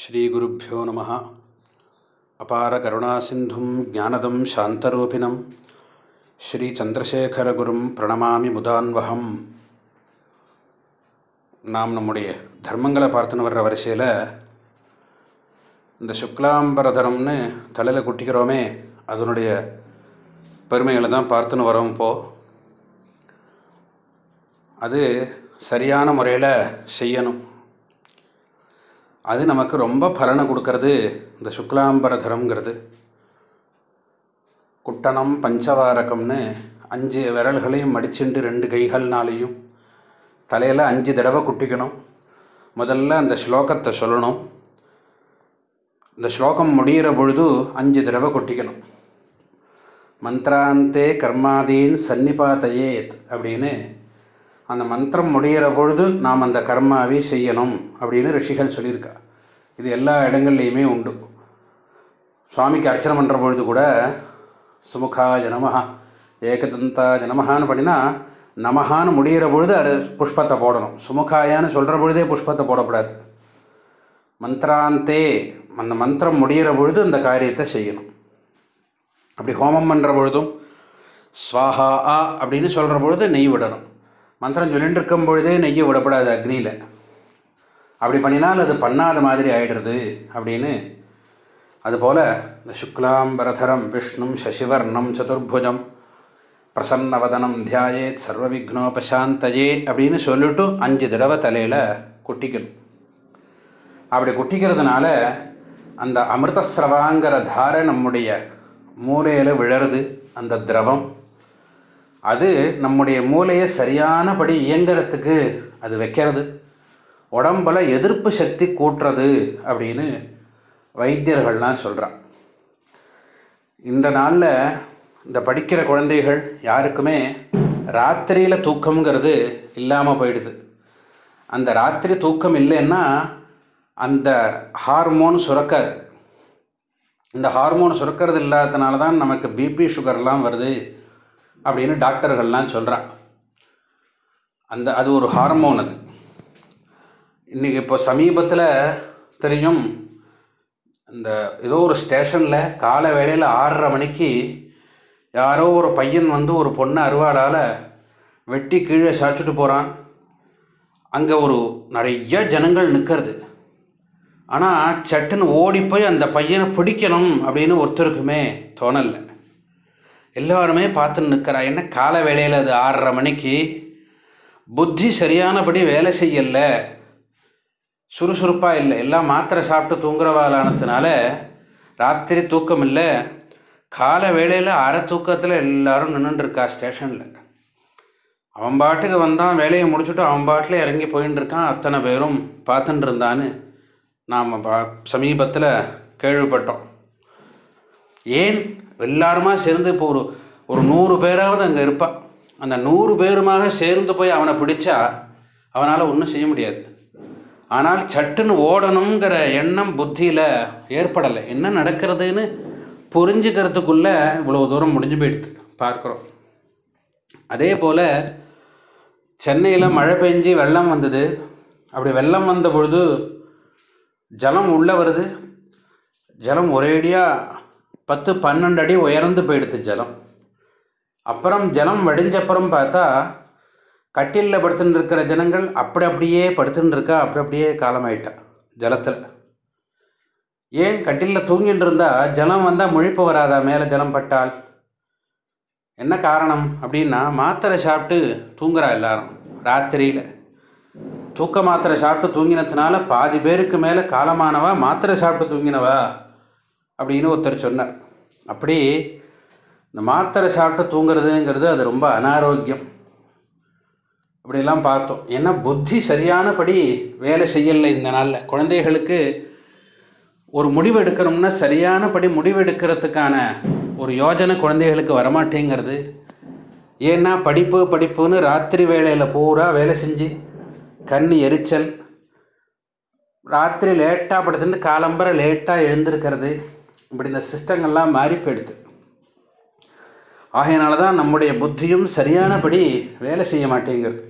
ஸ்ரீகுருப்போ நம. அபார கருணாசிந்தும் ஜானதம் சாந்தரூபிணம். ஸ்ரீச்சந்திரசேகரகுரும் பிரணமாமி முதான்வகம். நாம் நம்முடைய தர்மங்களை பார்த்துன்னு வர்ற வரிசையில் இந்த சுக்லாம்பரதரம்னு தலையில் குட்டிக்கிறோமே அதனுடைய பெருமைகளை தான் பார்த்துன்னு வரோம் இப்போது அது சரியான முறையில் செய்யணும். அது நமக்கு ரொம்ப பலனை கொடுக்கறது இந்த சுக்லாம்பரதரம்ங்கிறது. குட்டணம் பஞ்சவாரகம்னு அஞ்சு விரல்களையும் மடிச்சுண்டு ரெண்டு கைகள்னாலையும் தலையில் அஞ்சு தடவை குட்டிக்கணும். முதல்ல அந்த ஸ்லோகத்தை சொல்லணும். இந்த ஸ்லோகம் முடிகிற பொழுது அஞ்சு தடவை கொட்டிக்கணும். மந்த்ராந்தே கர்மாதீன் சன்னிபாத்தையேத் அப்படின்னு அந்த மந்திரம் முடிகிற பொழுது நாம் அந்த கர்மாவை செய்யணும் அப்படின்னு ரிஷிகள் சொல்லியிருக்கா இது எல்லா இடங்கள்லையுமே உண்டு. சுவாமிக்கு அர்ச்சனை பண்ணுற பொழுது கூட சுமுகா ஜனமஹா ஏகதந்தா ஜனமஹான்னு பண்ணினா நமஹான்னு முடிகிற பொழுது அது புஷ்பத்தை போடணும். சுமுகாயான்னு சொல்கிற பொழுதே புஷ்பத்தை போடக்கூடாது. மந்த்ராந்தே அந்த மந்திரம் முடிகிற பொழுது அந்த காரியத்தை செய்யணும். அப்படி ஹோமம் பண்ணுற பொழுதும் ஸ்வாஹா ஆ அப்படின்னு சொல்கிற பொழுது நெய் விடணும். மந்திரம் சொல்லிட்டு இருக்கும் பொழுதே நெய்யை விடப்படாது அக்னியில். அப்படி பண்ணினால் அது பண்ணாத மாதிரி ஆகிடுறது அப்படின்னு. அதுபோல் இந்த சுக்லாம்பரதரம் விஷ்ணும் சசிவர்ணம் சதுர்புஜம் பிரசன்னவதனம் தியாயேத் சர்வ விக்னோபசாந்தயே அப்படின்னு சொல்லிட்டு அஞ்சு தடவை தலையில் குட்டிக்கணும். அப்படி குட்டிக்கிறதுனால அந்த அமிர்தஸ்ரவாங்கிற தாரை நம்முடைய மூலையில் விழருது அந்த திரவம். அது நம்முடைய மூளையை சரியானபடி இயங்கிறதுக்கு அது வைக்கிறது. உடம்பில் எதிர்ப்பு சக்தி கூட்டுறது அப்படின்னு வைத்தியர்கள்லாம் சொல்கிறான் இந்த நாளில் இந்த படிக்கிற குழந்தைகள் யாருக்குமே ராத்திரியில் தூக்கம்ங்கிறது இல்லாமல் போயிடுது. அந்த ராத்திரி தூக்கம் இல்லைன்னா அந்த ஹார்மோன் சுரக்காது. இந்த ஹார்மோன் சுரக்கிறது இல்லாததுனால தான் நமக்கு பிபி சுகர்லாம் வருது. அப்படின்னு டாக்டர்கள்லாம் சொல்கிறான் அந்த அது ஒரு ஹார்மோன் அது. இன்றைக்கி இப்போ சமீபத்தில் தெரியும் இந்த ஏதோ ஒரு ஸ்டேஷனில் காலை வேளையில் ஆறரை மணிக்கு யாரோ ஒரு பையன் வந்து ஒரு பொண்ணை அறுவாடால் வெட்டி கீழே சாய்ச்சிட்டு போகிறான் அங்கே ஒரு நிறைய ஜனங்கள் நிற்கிறது ஆனால் சட்டுன்னு ஓடி போய் அந்த பையனை பிடிக்கணும் அப்படின்னு ஒருத்தருக்குமே தோணலை. எல்லாருமே பார்த்துன்னு நிற்கிறா என்ன கால வேளையில் அது ஆறரை மணிக்கு? புத்தி சரியானபடி வேலை செய்யலை. சுறுசுறுப்பாக இல்லை. எல்லாம் மாத்திரை சாப்பிட்டு தூங்குறவாளானதுனால ராத்திரி தூக்கம் இல்லை. கால வேளையில் அரை தூக்கத்தில் எல்லோரும் நின்றுட்டுருக்கா ஸ்டேஷனில். அவன் பாட்டுக்கு வந்தான் வேலையை முடிச்சுட்டு அவன் பாட்டில் இறங்கி போயின்னு இருக்கான். அத்தனை பேரும் பார்த்துட்டு இருந்தான்னு நாம் பா சமீபத்தில் கேள்விப்பட்டோம். ஏன் எல்லாருமா சேர்ந்து இப்போ ஒரு ஒரு நூறு பேராவது அங்கே இருப்பான் அந்த நூறு பேருமாக சேர்ந்து போய் அவனை பிடிச்சா அவனால் ஒன்றும் செய்ய முடியாது. ஆனால் சட்டுன்னு ஓடணுங்கிற எண்ணம் புத்தியில் ஏற்படலை. என்ன நடக்கிறதுன்னு புரிஞ்சுக்கிறதுக்குள்ளே இவ்வளோ தூரம் முடிஞ்சு போயிடுது. பார்க்குறோம். அதே போல் சென்னையில் மழை பெஞ்சு வெள்ளம் வந்தது. அப்படி வெள்ளம் வந்த பொழுது ஜலம் உள்ளே வருது. ஜலம் ஒரேடியாக பத்து பன்னெண்டு அடி உயர்ந்து போயிடுது ஜலம். அப்புறம் ஜலம் வடிஞ்சப்புறம் பார்த்தா கட்டிலில் படுத்துன்னு இருக்கிற ஜனங்கள் அப்படி அப்படியே படுத்துன்னு இருக்கா அப்படி அப்படியே காலமாயிட்டா ஜலத்தில். ஏன் கட்டிலில் தூங்கிட்டு இருந்தால் ஜலம் வந்தால் முழிப்பு வராதா மேலே ஜலம் பட்டால்? என்ன காரணம் அப்படின்னா மாத்திரை சாப்பிட்டு தூங்குறா எல்லாரும் ராத்திரியில். தூக்க மாத்திரை சாப்பிட்டு தூங்கினதுனால பாதி பேருக்கு மேலே காலமானவா மாத்திரை சாப்பிட்டு தூங்கினவா? அப்படின்னு ஒருத்தர் சொன்னார். அப்படி இந்த மாத்திரை சாப்பிட்டு தூங்குறதுங்கிறது அது ரொம்ப அனாரோக்கியம். அப்படிலாம் பார்த்தோம். ஏன்னா புத்தி சரியானபடி வேலை செய்யலை இந்த நாளில். குழந்தைகளுக்கு ஒரு முடிவு எடுக்கணும்னா சரியானபடி முடிவு எடுக்கிறதுக்கான ஒரு யோஜனை குழந்தைகளுக்கு வரமாட்டேங்கிறது. ஏன்னா படிப்பு படிப்புன்னு ராத்திரி வேலையில் பூரா வேலை செஞ்சு கண் எரிச்சல் ராத்திரி லேட்டாக படுத்துட்டு காலம்பரை லேட்டாக எழுந்திருக்கிறது. இப்படி இந்த சிஸ்டங்கள்லாம் மாறி போயிடுது ஆகையினால தான் நம்முடைய புத்தியும் சரியானபடி வேலை செய்ய மாட்டேங்கிறது.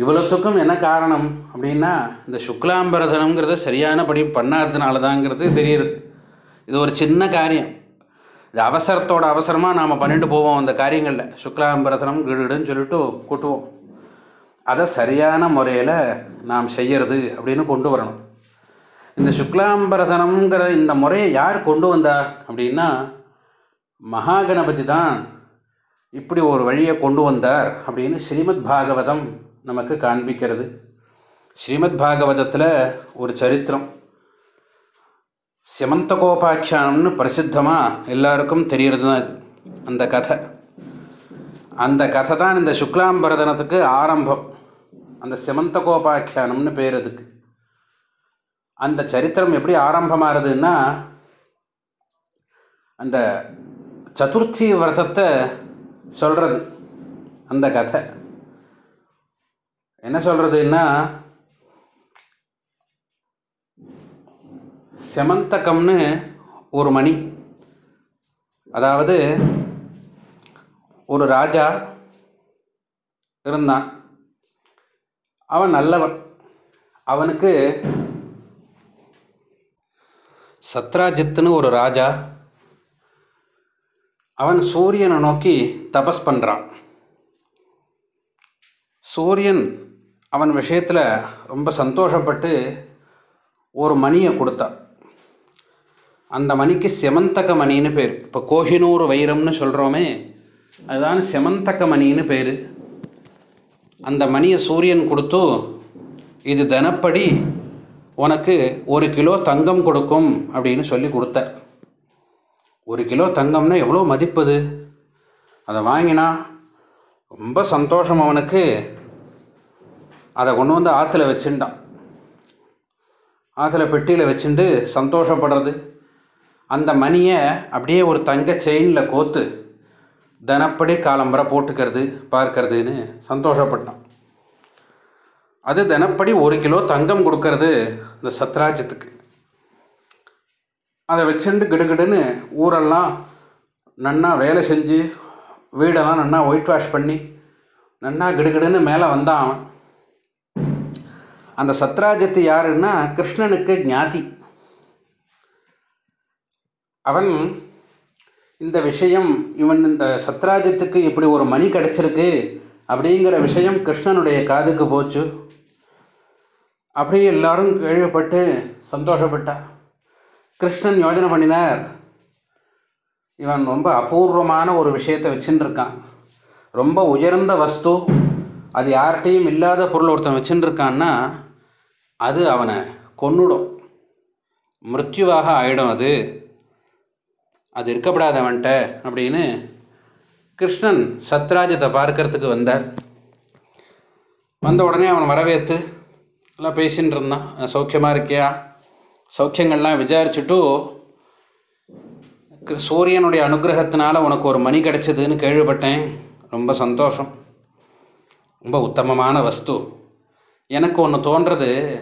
இவ்வளோத்துக்கும் என்ன காரணம் அப்படின்னா இந்த சுக்லாம்பரதனங்கிறத சரியானபடி பண்ணாததுனால தாங்கிறது தெரியுது. இது ஒரு சின்ன காரியம். இது அவசரத்தோட அவசரமாக நாம் பண்ணிட்டு போவோம் அந்த காரியங்களில். சுக்லாம்பரதனம் கிடுன்னு சொல்லிட்டு கூட்டுவோம். அதை சரியான முறையில் நாம் செய்யறது அப்படின்னு கொண்டு வரணும். இந்த சுக்லாம்பரதனம்ங்கிற இந்த முறையை யார் கொண்டு வந்தா அப்படின்னா மகாகணபதி தான் இப்படி ஒரு வழியை கொண்டு வந்தார் அப்படின்னு ஸ்ரீமத் பாகவதம் நமக்கு காண்பிக்கிறது. ஸ்ரீமத் பாகவதத்தில் ஒரு சரித்திரம். சிமந்தகோபாக்கியானம்னு பிரசித்தமாக எல்லாருக்கும் தெரிகிறது தான் இது. அந்த கதை. அந்த கதை தான் இந்த சுக்லாம்பரதனத்துக்கு ஆரம்பம். அந்த சிமந்தகோபாக்கியானம்னு பேர் அதுக்கு. அந்த சரித்திரம் எப்படி ஆரம்பமாகிறதுன்னா அந்த சதுர்த்தி விரதத்தை சொல்கிறது அந்த கதை. என்ன சொல்கிறதுன்னா செமந்தகம்னு ஒரு மணி அதாவது ஒரு ராஜா இருந்தான். அவன் நல்லவன். அவனுக்கு சத்ராஜித்துன்னு ஒரு ராஜா அவன் சூரியனை நோக்கி தபஸ் பண்ணுறான் சூரியன் அவன் விஷயத்தில் ரொம்ப சந்தோஷப்பட்டு ஒரு மணியை கொடுத்தான். அந்த மணிக்கு செமந்தக மணின்னு பேர். இப்போ கோஹினூர் வைரம்னு சொல்கிறோமே அதுதான் செமந்தக மணின்னு பேர். அந்த மணியை சூரியன் கொடுத்து இது தினப்படி உனக்கு ஒரு கிலோ தங்கம் கொடுக்கும் அப்படின்னு சொல்லி கொடுத்தார் ஒரு கிலோ தங்கம்னா எவ்வளோ மதிப்பது அதை? வாங்கினா ரொம்ப சந்தோஷம் அவனுக்கு. அதை கொண்டு வந்து ஆற்றுல வச்சுட்டான். ஆற்றுல பெட்டியில் வச்சுட்டு சந்தோஷப்படுறது. அந்த மணியை அப்படியே ஒரு தங்க செயினில் கோத்து தினப்படி காலம்பரை போட்டுக்கிறது பார்க்கறதுன்னு சந்தோஷப்பட்டான். அது தினப்படி ஒரு கிலோ தங்கம் கொடுக்கறது இந்த சத்ராஜ்யத்துக்கு அதை வச்சுட்டு கிடுகிடுன்னு ஊரெல்லாம் நன்னா வேலை செஞ்சு வீடெல்லாம் நன்னா ஒயிட் வாஷ் பண்ணி நன்னா கிடுகிடுன்னு மேலே வந்தான் அவன். அந்த சத்ராஜத்து யாருன்னா கிருஷ்ணனுக்கு ஞாதி. அவன் இந்த விஷயம் இவன் இந்த சத்ராஜத்துக்கு இப்படி ஒரு மணி கிடச்சிருக்கு அப்படிங்கிற விஷயம் கிருஷ்ணனுடைய காதுக்கு போச்சு. அப்படியே எல்லாரும் கேள்விப்பட்டு சந்தோஷப்பட்டா. கிருஷ்ணன் யோஜனை பண்ணினார். இவன் ரொம்ப அபூர்வமான ஒரு விஷயத்தை வச்சுன்னு இருக்கான் ரொம்ப உயர்ந்த வஸ்து அது யார்கிட்டையும் இல்லாத பொருள் ஒருத்தன் வச்சுட்டுருக்கான்னா அது அவனை கொன்னுடும். மிருத்யுவாக ஆயிடும் அது. அது இருக்கப்படாது அவன்கிட்ட அப்படின்னு கிருஷ்ணன் சத்ராஜத்தை பார்க்கறதுக்கு வந்தார். வந்த உடனே அவன் வரவேற்று எல்லாம் பேசின்னு இருந்தான் சௌக்கியமாக இருக்கியா? சௌக்கியங்கள்லாம் விசாரிச்சுட்டு சூரியனுடைய அனுகிரகத்தினால உனக்கு ஒரு மணி கிடைச்சதுன்னு கேள்விப்பட்டேன். ரொம்ப சந்தோஷம். ரொம்ப உத்தமமான வஸ்து. எனக்கு ஒன்று தோன்றது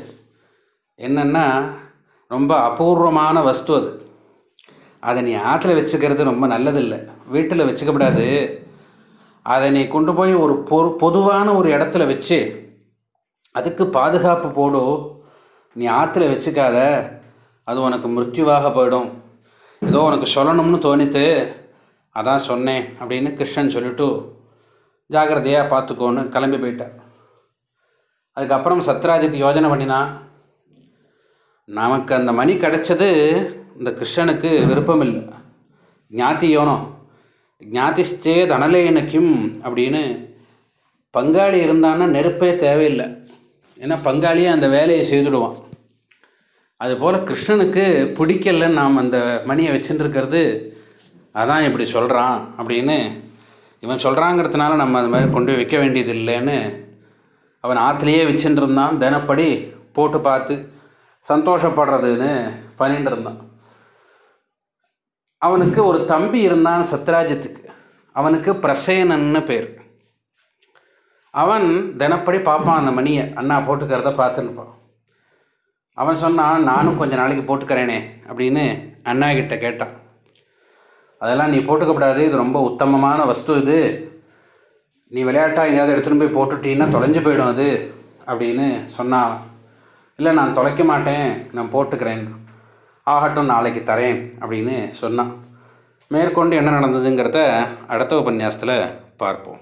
என்னென்னா ரொம்ப அபூர்வமான வஸ்து அது. அதை நீ ஆற்றுல வச்சுக்கிறது ரொம்ப நல்லதில்லை. வீட்டில் வச்சுக்கப்படாது அதை நீ கொண்டு போய் ஒரு பொ பொதுவான ஒரு இடத்துல வச்சு அதுக்கு பாதுகாப்பு போடு. நீ ஆற்றுல வச்சுக்காத. அது உனக்கு மிருத்யுவாக போயிடும். ஏதோ உனக்கு சொல்லணும்னு தோணித்து அதான் சொன்னேன் அப்படின்னு கிருஷ்ணன் சொல்லிட்டு ஜாகிரதையாக பார்த்துக்கோன்னு கிளம்பி போயிட்டார் அதுக்கப்புறம் சத்ராஜித் யோஜனை பண்ணினான். நமக்கு அந்த மணி கிடைச்சது இந்த கிருஷ்ணனுக்கு விருப்பம் இல்லை ஞாத்தி யோனம் ஞாதிஷ்டே அனலேன கிம் அப்படின்னு பங்காளி இருந்தான்னா நெருப்பே தேவையில்லை. ஏன்னா பங்காளியே அந்த வேலையை செய்துடுவான். அதுபோல் கிருஷ்ணனுக்கு பிடிக்கலன்னு நாம் அந்த மணியை வச்சுட்டு இருக்கிறது அதான் இப்படி சொல்கிறான் அப்படின்னு இவன் சொல்கிறாங்கிறதுனால நம்ம அது மாதிரி கொண்டு வைக்க வேண்டியது இல்லைன்னு அவன் ஆற்றுலேயே வச்சுட்டு இருந்தான் தினப்படி போட்டு பார்த்து சந்தோஷப்படுறதுன்னு பண்ணிட்டு இருந்தான். அவனுக்கு ஒரு தம்பி இருந்தான் சத்ராஜத்துக்கு. அவனுக்கு பிரசேனன்னு பேர். அவன் தினப்படி பார்ப்பான் அந்த மணியை. அண்ணா போட்டுக்கிறத பார்த்துன்னுப்பான் அவன் சொன்னான் நானும் கொஞ்சம் நாளைக்கு போட்டுக்கிறேனே அப்படின்னு அண்ணா கிட்ட கேட்டான். அதெல்லாம் நீ போட்டுக்கப்படாது இது ரொம்ப உத்தமமான வஸ்து இது. நீ விளையாட்டா எங்கேயாவது எடுத்துகிட்டு போய் போட்டுட்டீன்னா தொலைஞ்சு போயிடும் அது அப்படின்னு சொன்னான். இல்லை நான் தொலைக்க மாட்டேன். நான் போட்டுக்கிறேன். ஆகட்டும் நாளைக்கு தரேன் அப்படின்னு சொன்னான். மேற்கொண்டு என்ன நடந்ததுங்கிறத அடுத்த உபன்யாசத்தில் பார்ப்போம்.